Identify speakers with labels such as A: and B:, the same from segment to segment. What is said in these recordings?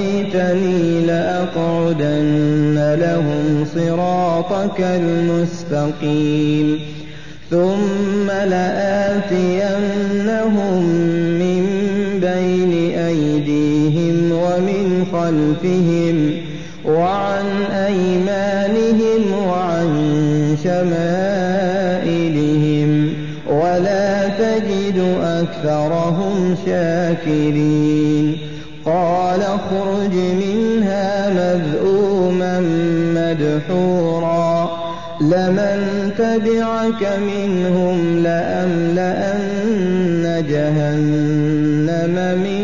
A: أغويتني لأقعدن لهم صراطك المستقيم. ثم لآتينهم من بين أيديهم ومن خلفهم وعن أيمانهم وعن شمائلهم ولا تجد أكثرهم شاكرين. قال اخرج منها مذءوما مدحورا. لمن تبعك منهم لأملأن جهنم منكم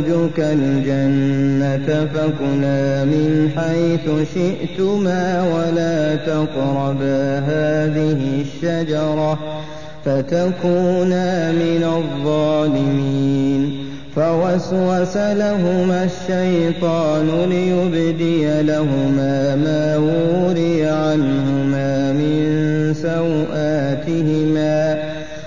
A: وزوجك الجنة فكلا من حيث شئتما ولا تقربا هذه الشجرة فتكونا من الظالمين. فوسوس لهما الشيطان ليبدي لهما ما وري عنهما من سوآتهما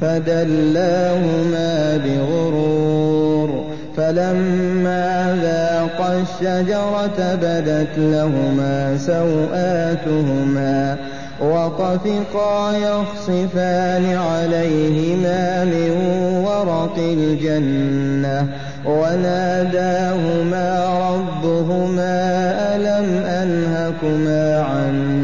A: فدلاهما بغرور فلما ذاقا الشجرة بدت لهما سوآتهما وطفقا يخصفان عليهما من ورق الجنة وناداهما ربهما ألم أنهكما عن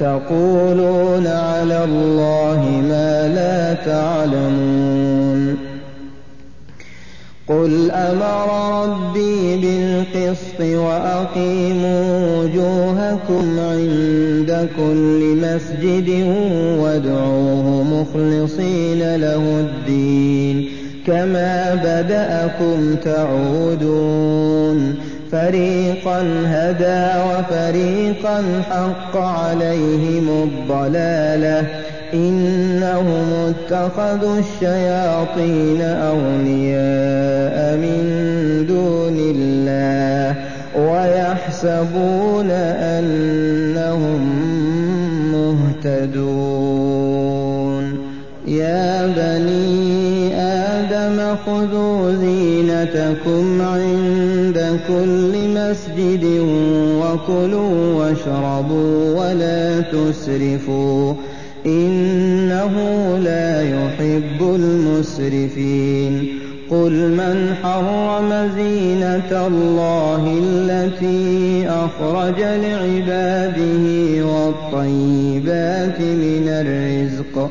A: أتقولون على الله ما لا تعلمون. قل أمر ربي بالقسط وأقيموا وجوهكم عند كل مسجد وادعوه مخلصين له الدين. كما بدأكم تعودون. فريقا هدى وفريقا حق عليهم الضلاله إنهم اتخذوا الشياطين أولياء من دون الله ويحسبون أنهم مهتدون يا بني آدم خذوا زينتكم عند كل مسجد وكلوا واشربوا ولا تسرفوا إنه لا يحب المسرفين قل من حرم زينة الله التي أخرج لعباده والطيبات من الرزق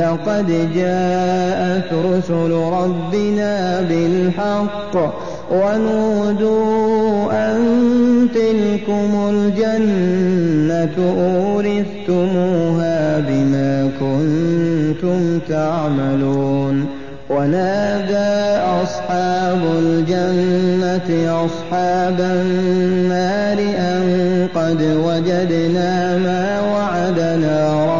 A: لقد جاءت رسل ربنا بالحق ونودوا أن تلكم الجنة أورثتموها بما كنتم تعملون ونادى أصحاب الجنة أصحاب النار أن قد وجدنا ما وعدنا ربنا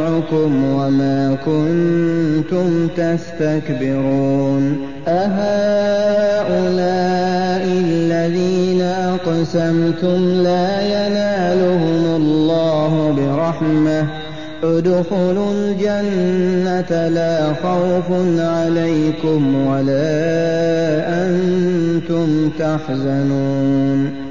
A: وما كنتم تستكبرون أهؤلاء الذين أقسمتم لا ينالهم الله برحمة ادخلوا الجنة لا خوف عليكم ولا أنتم تحزنون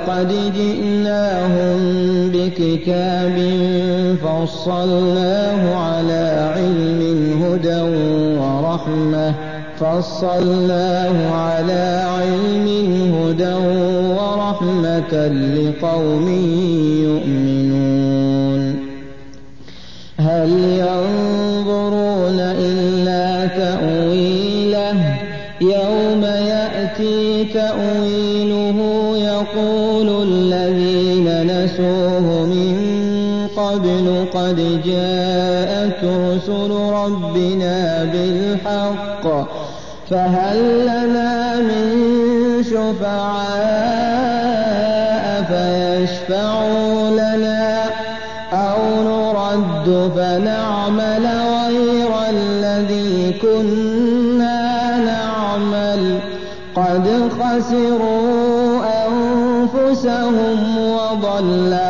A: ولقد جئناهم بكتاب فصلناه على علم هدى ورحمة. فصلناه على علم هدى ورحمة لقوم يؤمنون. هل ينظرون إلا تأويله؟ يوم يأتي تأويله قبل قد جاءت رسل ربنا بالحق فهل لنا من شفعاء فيشفعوا لنا أو نرد فنعمل غير الذي كنا نعمل؟ قد خسروا أنفسهم وضل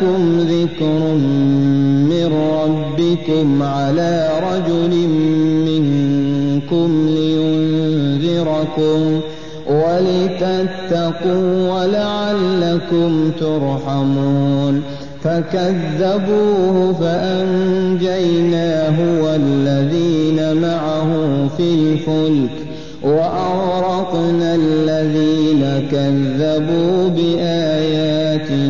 A: جاءكم ذكر من ربكم على رجل منكم لينذركم ولتتقوا ولعلكم ترحمون فكذبوه فأنجيناه والذين معه في الفلك وأغرقنا الذين كذبوا بآياتنا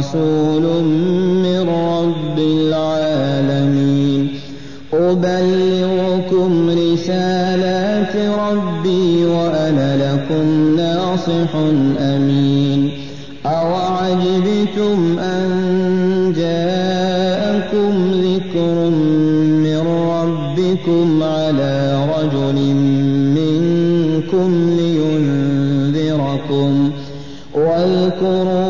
A: رسول من رب العالمين. أبلغكم رسالات ربي وأنا لكم ناصح أمين. أوعجبتم أن جاءكم ذكر من ربكم على رجل منكم لينذركم. واذكروا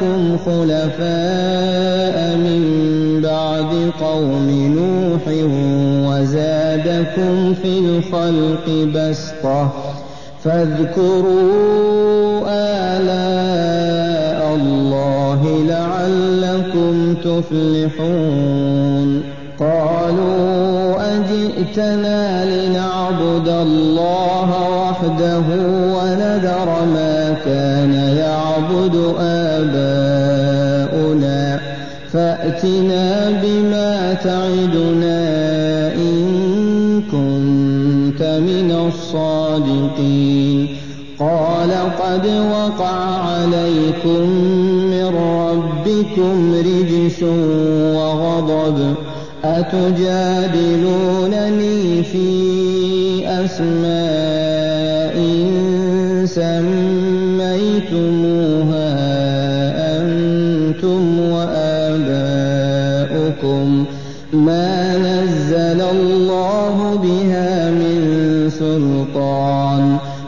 A: جعلكم خلفاء من بعد قوم نوح وزادكم في الخلق بسطة فاذكروا آلاء الله لعلكم تفلحون قالوا أجئتنا لنعبد الله وحده ونذر ما كان يعبد آباؤنا فأتنا بما تعدنا إن كنت من الصادقين. قال قد وقع عليكم من ربكم رجس وغضب أتجادلونني في أسماء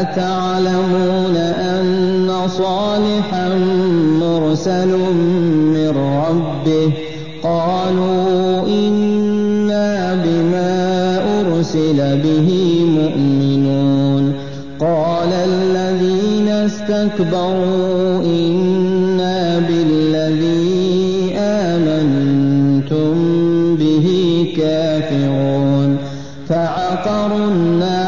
A: أتعلمون أن صالحا مرسل من ربه؟ قالوا إنا بما أرسل به مؤمنون. قال الذين استكبروا إنا بالذي آمنتم به كافرون. فعقروا الناقة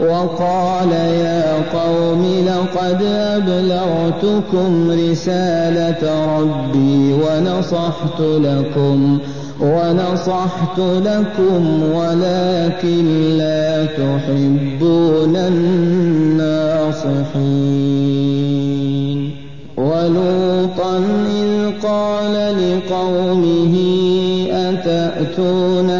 A: وقال يا قوم لقد أبلغتكم رسالة ربي ونصحت لكم ونصحت لكم ولكن لا تحبون الناصحين ولوطا إذ قال لقومه أتأتون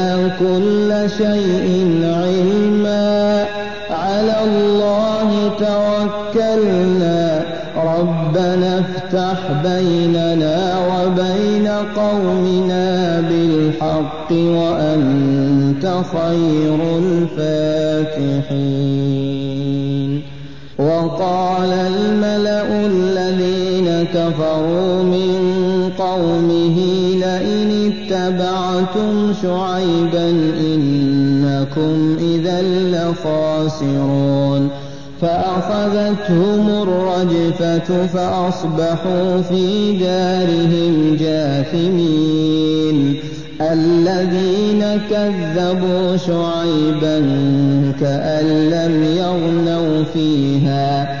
A: كل شيء علما. على الله توكلنا. ربنا افتح بيننا وبين قومنا بالحق وأنت خير الفاتحين. وقال الملأ الذين كفروا من قومه اتبعتم شعيبا إنكم إذا لخاسرون فأخذتهم الرجفة فأصبحوا في دارهم جاثمين الذين كذبوا شعيبا كأن لم يغنوا فيها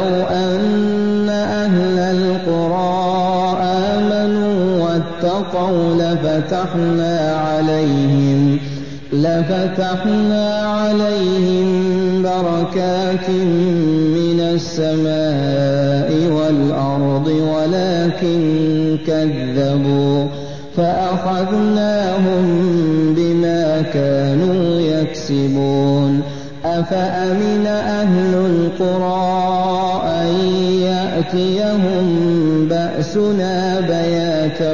A: واتقوا لفتحنا عليهم لفتحنا عليهم بركات من السماء والأرض ولكن كذبوا فأخذناهم بما كانوا يكسبون. أفأمن أهل القرى أن يأتيهم بأسنا بياتا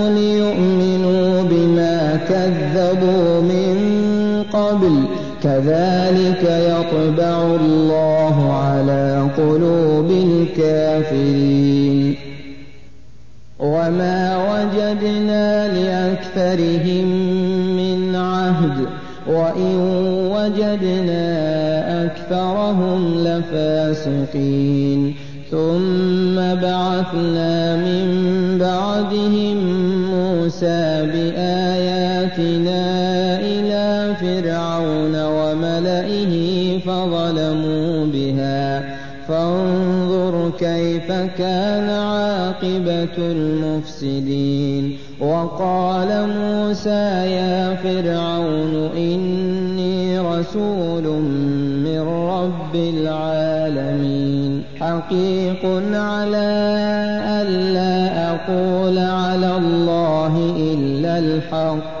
A: كذبوا من قبل كذلك يطبع الله على قلوب الكافرين. وما وجدنا لأكثرهم من عهد وإن وجدنا أكثرهم لفاسقين. ثم بعثنا من بعدهم موسى بآياتنا إلى فرعون وملئه فظلموا بها فانظر كيف كان عاقبة المفسدين وقال موسى يا فرعون إني رسول من رب العالمين حقيق على ألا أقول على الله إلا الحق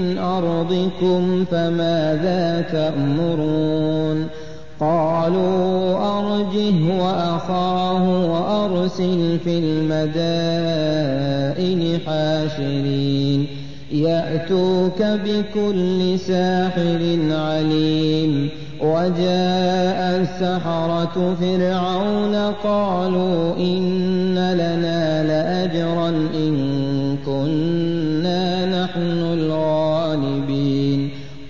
A: أرضكم فماذا تأمرون قالوا أرجه وأخاه وأرسل في المدائن حاشرين يأتوك بكل ساحر عليم وجاء السحرة فرعون قالوا إن لنا لأجرا إن كنا نحن الغالبين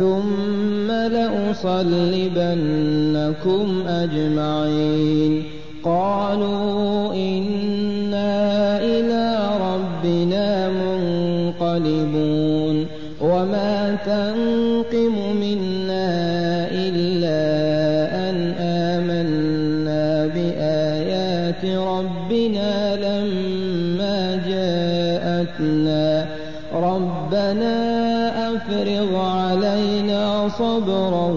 A: ثم لأصلبنكم أجمعين. قالوا إنا إلى ربنا منقلبون. وما تنقم منا صبرا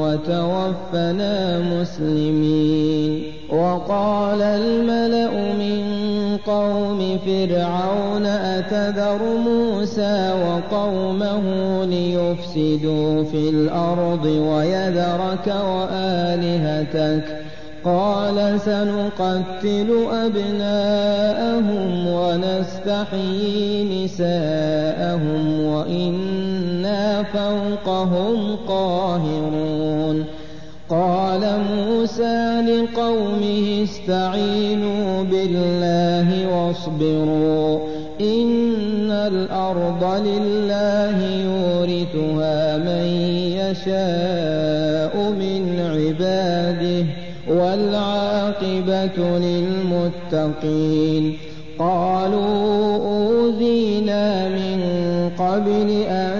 A: وتوفنا مسلمين. وقال الملأ من قوم فرعون أتذر موسى وقومه ليفسدوا في الأرض ويذرك وآلهتك. قال سنقتل أبناءهم ونستحيي نساءهم فوقهم قاهرون. قال موسى لقومه استعينوا بالله واصبروا إن الأرض لله يورثها من يشاء من عباده والعاقبة للمتقين. قالوا أوذينا من قبل أن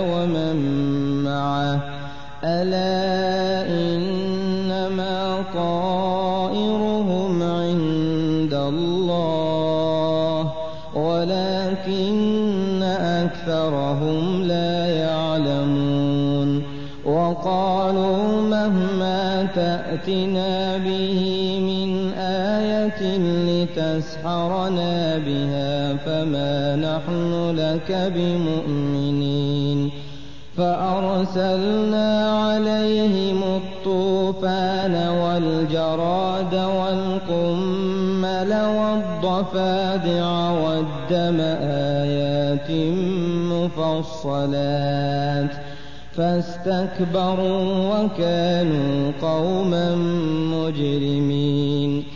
A: ومن معه. ألا إنما طائرهم عند الله ولكن أكثرهم لا يعلمون. وقالوا مهما تأتنا به من آية لتسحرنا بها فما نحن لك بمؤمنين فأرسلنا عليهم الطوفان والجراد والقمل والضفادع والدم آيات مفصلات فاستكبروا وكانوا قوما مجرمين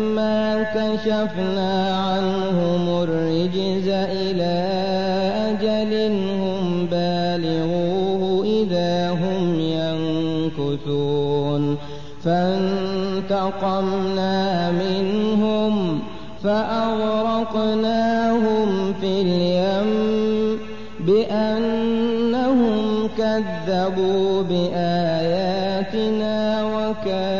A: كشفنا عنهم الرجز إلى أجل هم بالغوه إذا هم ينكثون. فانتقمنا منهم فأغرقناهم في اليم بأنهم كذبوا بآياتنا وكانوا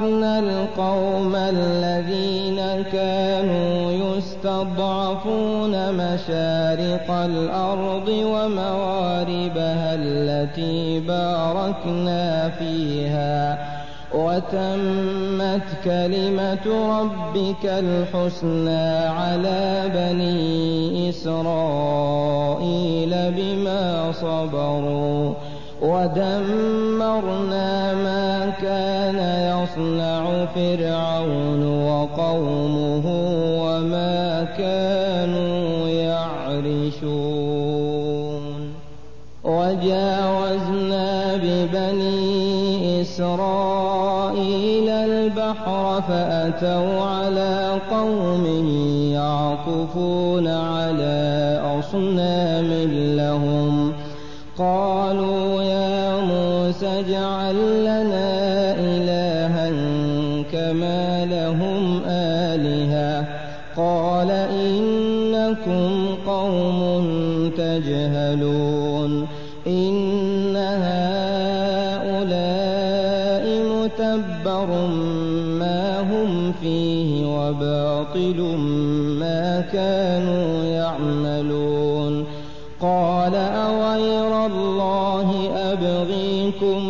A: وأورثنا القوم الذين كانوا يستضعفون مشارق الأرض ومغاربها التي باركنا فيها وتمت كلمة ربك الحسنى على بني إسرائيل بما صبروا ودمرنا ما كان يصنع فرعون وقومه وما كانوا يعرشون. وجاوزنا ببني إسرائيل البحر فأتوا على قوم يعكفون على أصنام لهم. قالوا اجعل لنا إلها كما لهم آلهة. قال إنكم قوم تجهلون. إن هؤلاء متبر ما هم فيه وباطل ما كانوا يعملون. قال أغير الله أبغيكم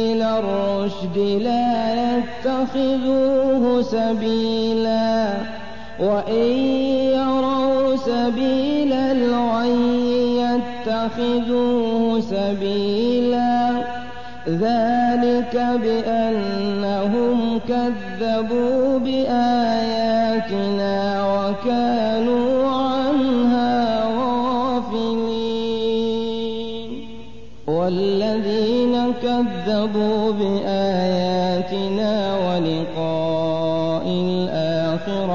A: الرشد لا يتخذوه سبيلا وإن يروا سبيل الغي يتخذوه سبيلا ذلك بأنهم كذبوا بآياتنا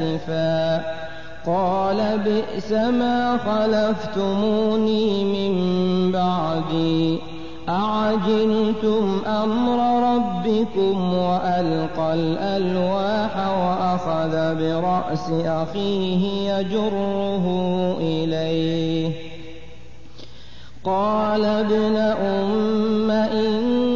A: أسفا. قال بئس ما خلفتموني من بعدي. أعجلتم أمر ربكم وألقى الألواح وأخذ برأس أخيه يجره إليه. قال ابن أم إن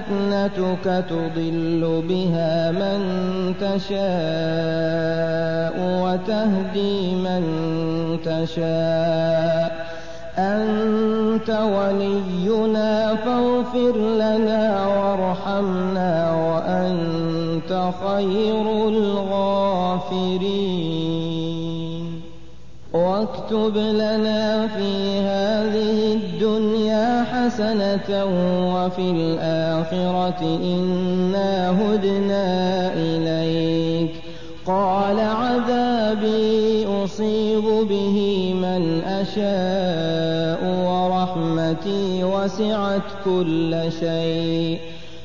A: فتنتك تضل بها من تشاء وتهدي من تشاء. أنت ولينا فاغفر لنا وارحمنا وأنت خير الغافرين. واكتب لنا في هذه حسنة وفي الآخرة إنا هدنا إليك قال عذابي أصيب به من أشاء ورحمتي وسعت كل شيء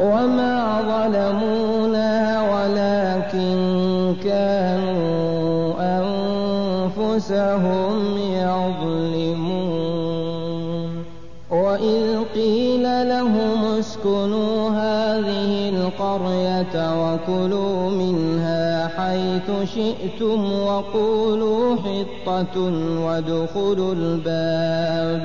A: وما ظلمونا ولكن كانوا أنفسهم يظلمون. وإذ قيل لهم اسكنوا هذه القرية وكلوا منها حيث شئتم وقولوا حطة وادخلوا الباب.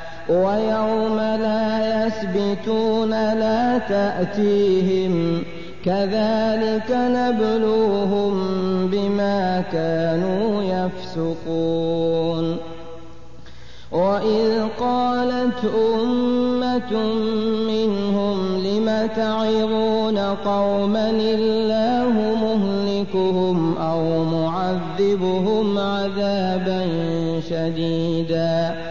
A: ويوم لا يسبتون لا تأتيهم كذلك نبلوهم بما كانوا يفسقون. وإذ قالت أمة منهم لم تعظون قوما الله مهلكهم أو معذبهم عذابا شديدا؟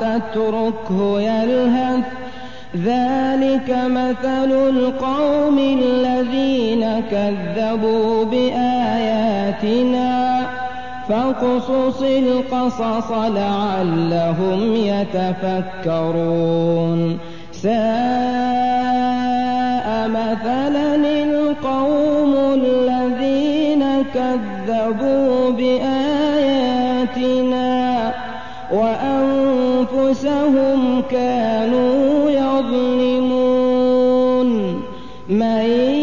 A: تتركه يلهث. ذلك مثل القوم الذين كذبوا بآياتنا. فاقصص القصص لعلهم يتفكرون. ساء مثلا القوم الذين كذبوا بآياتنا. وأنفسهم كانوا يظلمون. من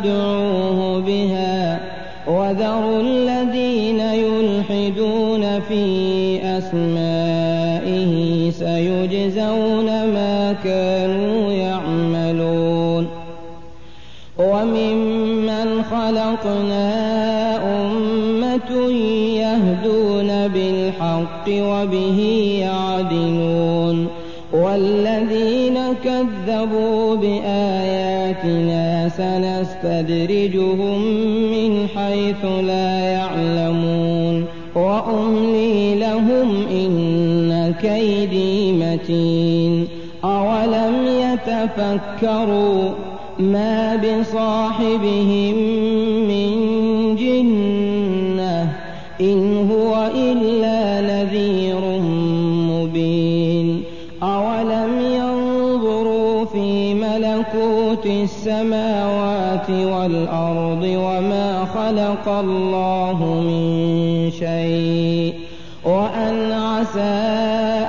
A: فادعوه بها وذروا الذين يلحدون في أسمائه سيجزون ما كانوا يعملون وممن خلقنا أمة يهدون بالحق وبه يعدلون والذين كذبوا سنستدرجهم من حيث لا يعلمون وأملي لهم إن كيدي متين أولم يتفكروا ما بصاحبهم من جنة إن هو إلا نذير مبين أولم ينظروا في ملكوت السماوات والأرض وما خلق الله من شيء وأن عسى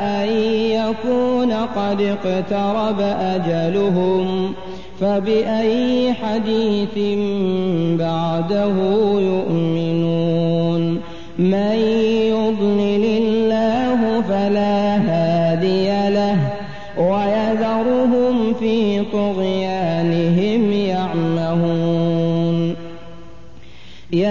A: أن يكون قد اقترب أجلهم فبأي حديث بعده يؤمنون من يضلل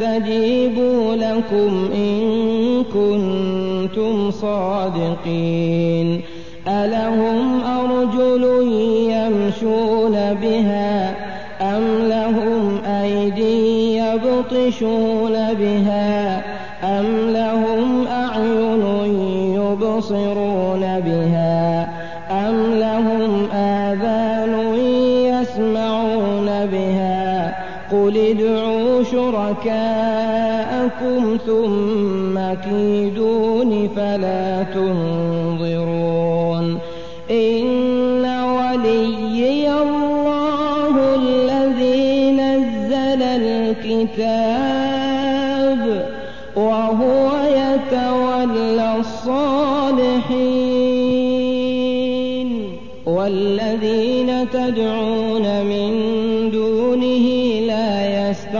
A: فليستجيبوا لكم إن كنتم صادقين. ألهم أرجل يمشون بها أم لهم أيدي أيد يبطشون بها أم لهم شركاءكم ثم كيدون فلا تنظرون إن وليي الله الذي نزل الكتاب وهو يتولى الصالحين والذين تدعون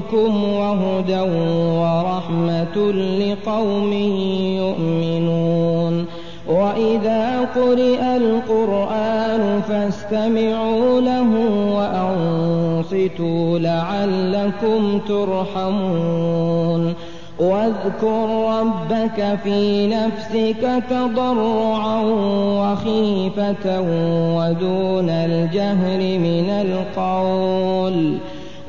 A: ربكم وهدى ورحمة لقوم يؤمنون. وإذا قرئ القرآن فاستمعوا له وأنصتوا لعلكم ترحمون. واذكر ربك في نفسك تضرعا وخيفة ودون الجهر من القول.